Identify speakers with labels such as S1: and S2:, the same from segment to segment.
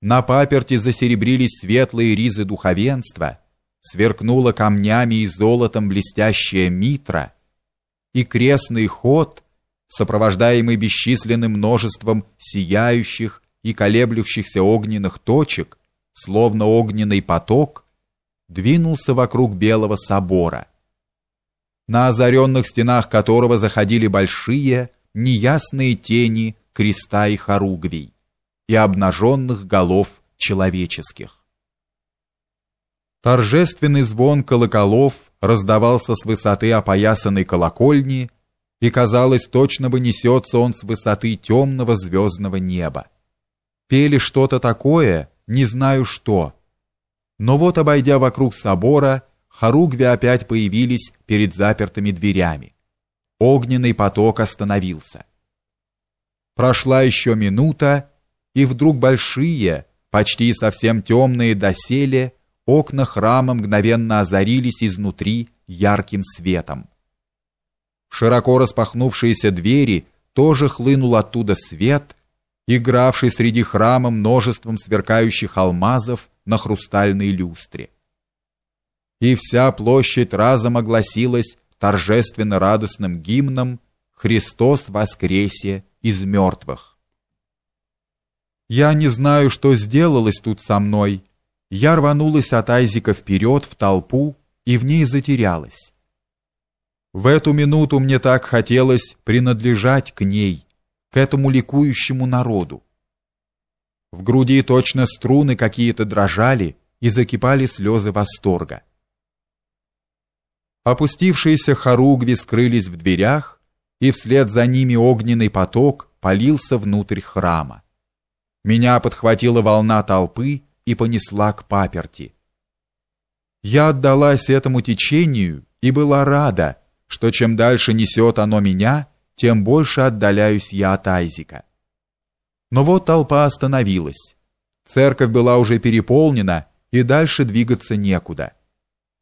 S1: На паперти засеребрились светлые ризы духовенства, сверкнула камнями и золотом блестящая митра, и крестный ход, сопровождаемый бесчисленным множеством сияющих и колеблющихся огненных точек, словно огненный поток, двинулся вокруг Белого собора, на озаренных стенах которого заходили большие, неясные тени креста и хоругвий и обнаженных голов человеческих. Торжественный звон колоколов раздавался с высоты опоясанной колокольни, и казалось, точно бы несется он с высоты темного звездного неба. Пели что-то такое, не знаю что. Но вот, обойдя вокруг собора, хоругви опять появились перед запертыми дверями. Огненный поток остановился. Прошла еще минута, и вдруг большие, почти совсем темные доселе, окна храма мгновенно озарились изнутри ярким светом. В широко распахнувшиеся двери тоже хлынул оттуда свет, игравший среди храма множеством сверкающих алмазов на хрустальной люстре. И вся площадь разом огласилась торжественно радостным гимном «Христос воскресе из мертвых». Я не знаю, что сделалось тут со мной. Я рванулась от Айзика вперед в толпу и в ней затерялась. В эту минуту мне так хотелось принадлежать к ней, к этому ликующему народу. В груди точно струны какие-то дрожали и закипали слезы восторга. Опустившиеся хоругви скрылись в дверях, и вслед за ними огненный поток полился внутрь храма. Меня подхватила волна толпы и понесла к паперти. Я отдалась этому течению и была рада, что чем дальше несет оно меня, тем больше отдаляюсь я от Айзика. Но вот толпа остановилась. Церковь была уже переполнена, и дальше двигаться некуда.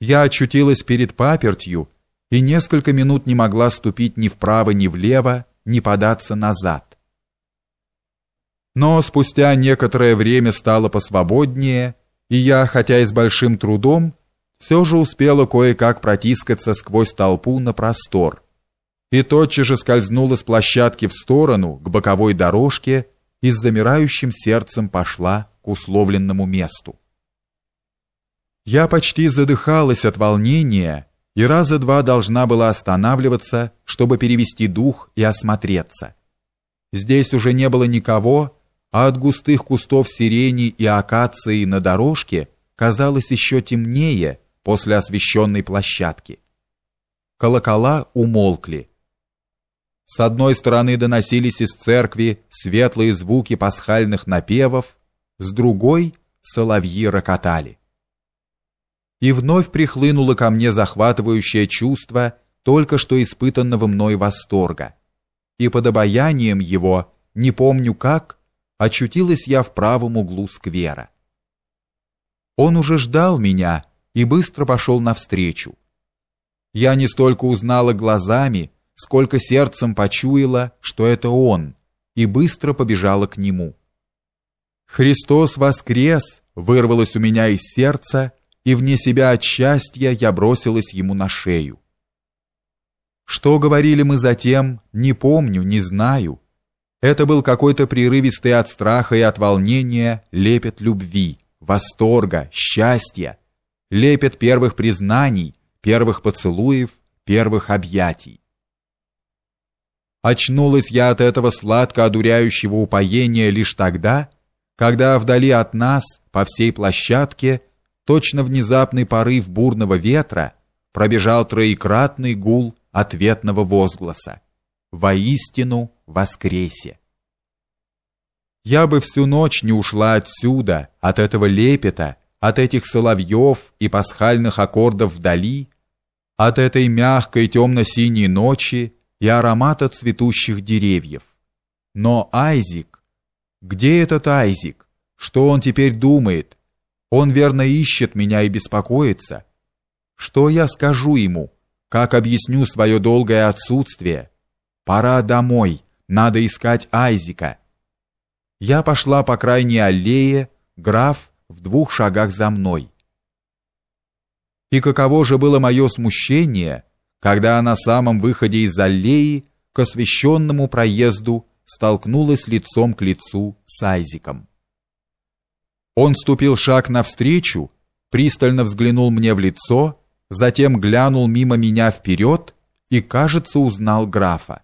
S1: Я очутилась перед папертью и несколько минут не могла ступить ни вправо, ни влево, ни податься назад. Но спустя некоторое время стало посвободнее, и я, хотя и с большим трудом, все же успела кое-как протискаться сквозь толпу на простор. И тотчас же скользнула с площадки в сторону, к боковой дорожке, и с замирающим сердцем пошла к условленному месту. Я почти задыхалась от волнения и раза два должна была останавливаться, чтобы перевести дух и осмотреться. Здесь уже не было никого, а от густых кустов сирени и акации на дорожке казалось еще темнее после освещенной площадки. Колокола умолкли. С одной стороны доносились из церкви светлые звуки пасхальных напевов, с другой соловьи рокотали. И вновь прихлынуло ко мне захватывающее чувство только что испытанного мной восторга. И под обаянием его, не помню как, очутилась я в правом углу сквера. Он уже ждал меня и быстро пошел навстречу. Я не столько узнала глазами, сколько сердцем почуяла, что это он, и быстро побежала к нему. Христос воскрес, вырвалось у меня из сердца, и вне себя от счастья я бросилась ему на шею. Что говорили мы затем, не помню, не знаю. Это был какой-то прерывистый от страха и от волнения лепет любви, восторга, счастья, лепет первых признаний, первых поцелуев, первых объятий. Очнулась я от этого сладко одуряющего упоения лишь тогда, когда вдали от нас, по всей площадке, точно внезапный порыв бурного ветра, пробежал троекратный гул ответного возгласа воистину воскресе. Я бы всю ночь не ушла отсюда, от этого лепета, от этих соловьев и пасхальных аккордов вдали, от этой мягкой темно-синей ночи и аромата цветущих деревьев. Но Айзик, где этот Айзик? Что он теперь думает? Он верно ищет меня и беспокоится. Что я скажу ему? Как объясню свое долгое отсутствие? Пора домой, надо искать Айзика. Я пошла по крайней аллее, граф в двух шагах за мной. И каково же было мое смущение, когда на самом выходе из аллеи к освещенному проезду столкнулась лицом к лицу с Айзиком. Он ступил шаг навстречу, пристально взглянул мне в лицо, затем глянул мимо меня вперед и, кажется, узнал графа.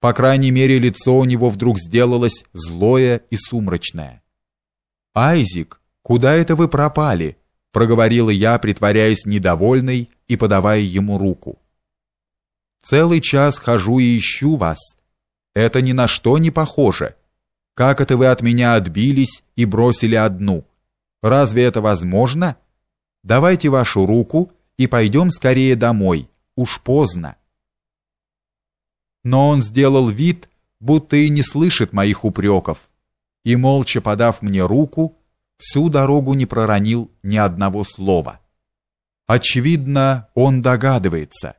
S1: По крайней мере, лицо у него вдруг сделалось злое и сумрачное. «Айзик, куда это вы пропали?» — проговорила я, притворяясь недовольной и подавая ему руку. «Целый час хожу и ищу вас. Это ни на что не похоже. Как это вы от меня отбились и бросили одну? Разве это возможно? Давайте вашу руку и пойдем скорее домой. Уж поздно». Но он сделал вид, будто и не слышит моих упреков и, молча подав мне руку, всю дорогу не проронил ни одного слова. Очевидно, он догадывается,